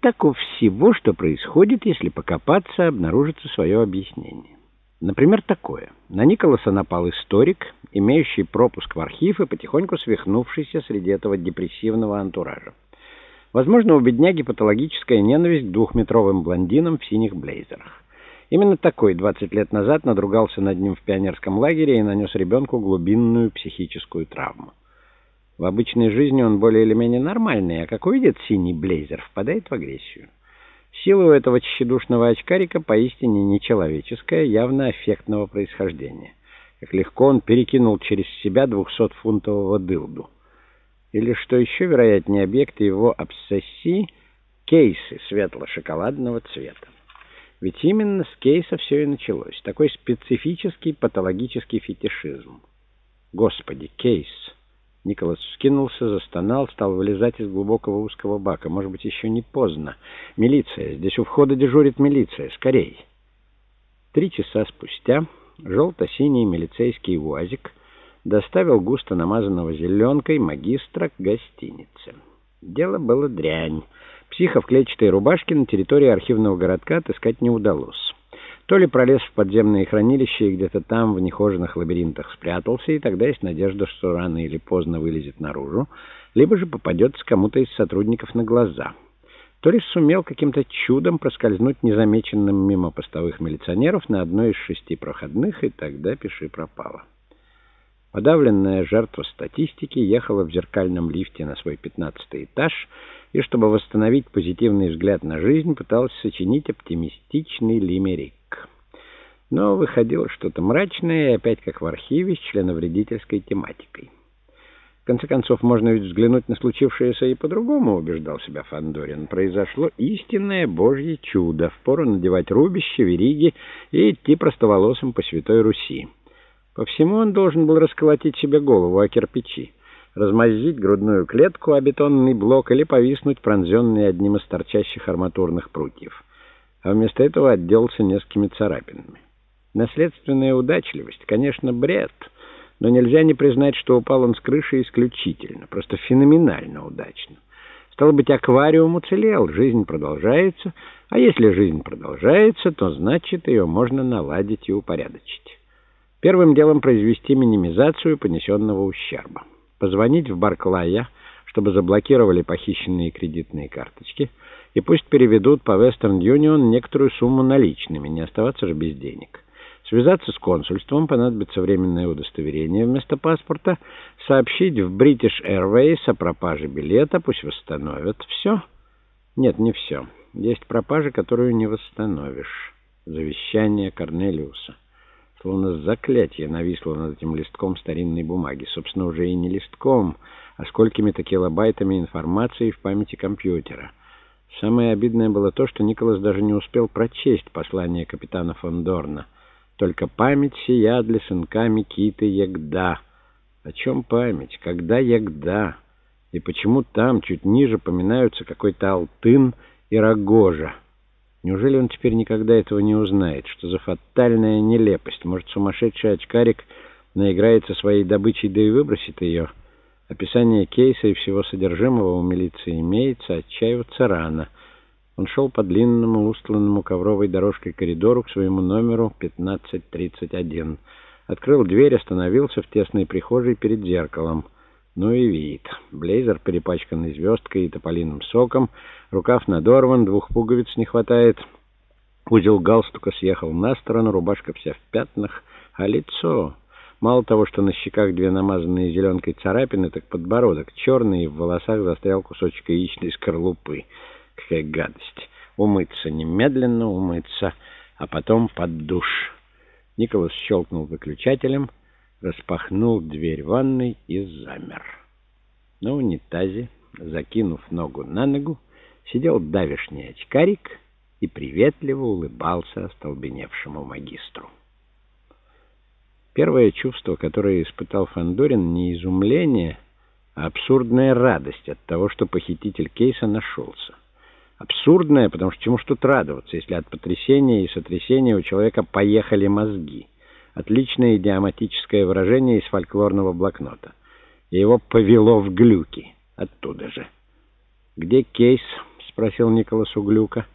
так у всего, что происходит, если покопаться, обнаружится свое объяснение. Например, такое. На Николаса напал историк, имеющий пропуск в архив и потихоньку свихнувшийся среди этого депрессивного антуража. Возможно, у бедняги патологическая ненависть к двухметровым блондинам в синих блейзерах. Именно такой 20 лет назад надругался над ним в пионерском лагере и нанес ребенку глубинную психическую травму. В обычной жизни он более или менее нормальный, а как увидит синий блейзер, впадает в агрессию. Сила у этого тщедушного очкарика поистине нечеловеческая, явно аффектного происхождения. Как легко он перекинул через себя двухсотфунтового дылду. Или, что еще вероятнее, объекты его обсессии — кейсы светло-шоколадного цвета. Ведь именно с кейса все и началось. Такой специфический патологический фетишизм. Господи, кейс! Николас вскинулся, застонал, стал вылезать из глубокого узкого бака. Может быть, еще не поздно. Милиция. Здесь у входа дежурит милиция. Скорей. Три часа спустя желто-синий милицейский УАЗик доставил густо намазанного зеленкой магистра к гостинице. Дело было дрянь. Психа в клетчатой рубашке на территории архивного городка отыскать не удалось. То ли пролез в подземные хранилища и где-то там, в нехоженных лабиринтах, спрятался, и тогда есть надежда, что рано или поздно вылезет наружу, либо же попадется кому-то из сотрудников на глаза. То ли сумел каким-то чудом проскользнуть незамеченным мимо постовых милиционеров на одной из шести проходных, и тогда пиши пропало. Подавленная жертва статистики ехала в зеркальном лифте на свой пятнадцатый этаж и, чтобы восстановить позитивный взгляд на жизнь, пыталась сочинить оптимистичный лимерик но выходило что-то мрачное и опять как в архиве с членовредительской тематикой. В конце концов, можно ведь взглянуть на случившееся и по-другому, убеждал себя Фандорин. Произошло истинное божье чудо. Впору надевать рубище, вериги и идти простоволосым по Святой Руси. По всему он должен был расколотить себе голову о кирпичи, размозжить грудную клетку о бетонный блок или повиснуть пронзенный одним из торчащих арматурных прутьев. А вместо этого отделался несколькими царапинами. Наследственная удачливость, конечно, бред, но нельзя не признать, что упал он с крыши исключительно, просто феноменально удачно. Стало быть, аквариум уцелел, жизнь продолжается, а если жизнь продолжается, то значит, ее можно наладить и упорядочить. Первым делом произвести минимизацию понесенного ущерба. Позвонить в Барклая, чтобы заблокировали похищенные кредитные карточки, и пусть переведут по Western Union некоторую сумму наличными, не оставаться же без денег. Связаться с консульством, понадобится временное удостоверение вместо паспорта, сообщить в British Airways о пропаже билета, пусть восстановят. Все? Нет, не все. Есть пропажа, которую не восстановишь. Завещание Корнелиуса. Словно заклятие нависло над этим листком старинной бумаги. Собственно, уже и не листком, а сколькими-то килобайтами информации в памяти компьютера. Самое обидное было то, что Николас даже не успел прочесть послание капитана фон Дорна — только память сия для сынка Микиты Ягда. О чем память? Когда Ягда? И почему там, чуть ниже, поминаются какой-то Алтын и Рогожа? Неужели он теперь никогда этого не узнает? Что за фатальная нелепость? Может, сумасшедший очкарик наиграется своей добычей, да и выбросит ее? Описание кейса и всего содержимого у милиции имеется, отчаиваться рано — он шел по длинному, устланному ковровой дорожкой коридору к своему номеру 1531. Открыл дверь, остановился в тесной прихожей перед зеркалом. Ну и вид. Блейзер, перепачканный звездкой и тополиным соком, рукав надорван, двух пуговиц не хватает. Узел галстука съехал на сторону, рубашка вся в пятнах, а лицо... Мало того, что на щеках две намазанные зеленкой царапины, так подбородок черный, и в волосах застрял кусочек яичной скорлупы. Какая гадость! Умыться, немедленно умыться, а потом под душ. Николас щелкнул выключателем, распахнул дверь ванной и замер. На унитазе, закинув ногу на ногу, сидел давишний очкарик и приветливо улыбался остолбеневшему магистру. Первое чувство, которое испытал Фандорин, не изумление, а абсурдная радость от того, что похититель кейса нашелся абсурдное, потому что чему тут радоваться, если от потрясения и сотрясения у человека поехали мозги. Отличное идиоматическое выражение из фольклорного блокнота. И его повело в глюки. Оттуда же. «Где кейс?» — спросил Николас Углюка.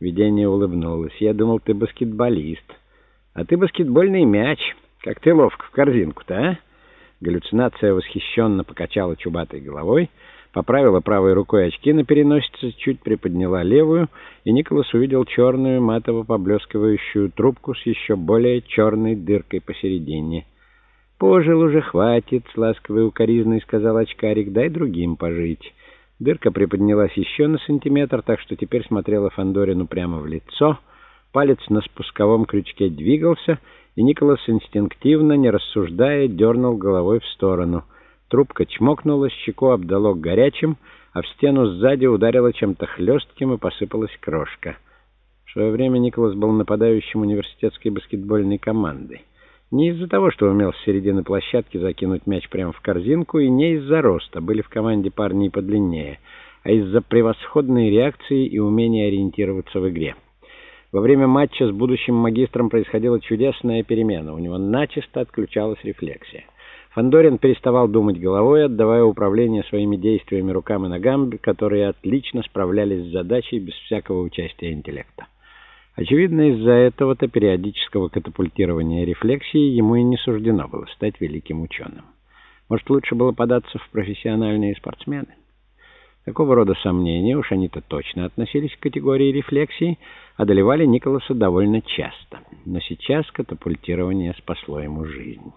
Видение улыбнулось. «Я думал, ты баскетболист. А ты баскетбольный мяч. Как ты ловко в корзинку-то, а?» Галлюцинация восхищенно покачала чубатой головой, поправила правой рукой очки на переносице, чуть приподняла левую, и Николас увидел черную матово поблескивающую трубку с еще более черной дыркой посередине. «Пожил уже, хватит», — с ласковой укоризной сказал очкарик, — «дай другим пожить». Дырка приподнялась еще на сантиметр, так что теперь смотрела Фандорину прямо в лицо. Палец на спусковом крючке двигался, и Николас инстинктивно, не рассуждая, дернул головой в сторону. Трубка чмокнула, щеку обдало горячим, а в стену сзади ударила чем-то хлестким и посыпалась крошка. В свое время Николас был нападающим университетской баскетбольной команды. Не из-за того, что умел с середины площадки закинуть мяч прямо в корзинку, и не из-за роста, были в команде парни и подлиннее, а из-за превосходной реакции и умения ориентироваться в игре. Во время матча с будущим магистром происходила чудесная перемена, у него начисто отключалась рефлексия. Фандорин переставал думать головой, отдавая управление своими действиями рукам и ногам, которые отлично справлялись с задачей без всякого участия интеллекта. Очевидно, из-за этого-то периодического катапультирования рефлексии ему и не суждено было стать великим ученым. Может, лучше было податься в профессиональные спортсмены? Такого рода сомнения, уж они-то точно относились к категории рефлексии, одолевали Николаса довольно часто. Но сейчас катапультирование спасло ему жизнь.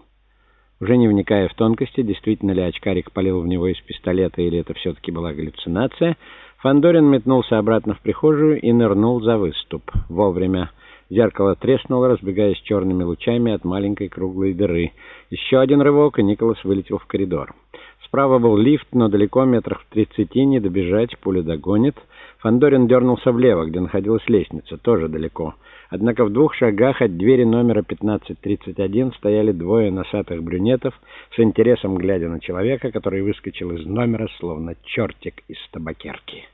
Уже не вникая в тонкости, действительно ли очкарик полил в него из пистолета или это все-таки была галлюцинация, Фандорин метнулся обратно в прихожую и нырнул за выступ. Вовремя. Зеркало треснуло, разбегаясь черными лучами от маленькой круглой дыры. Еще один рывок, и Николас вылетел в коридор. Справа был лифт, но далеко, метрах в тридцати, не добежать, пуля догонит. Фандорин дернулся влево, где находилась лестница, тоже далеко. Однако в двух шагах от двери номера 1531 стояли двое носатых брюнетов, с интересом глядя на человека, который выскочил из номера, словно чертик из табакерки.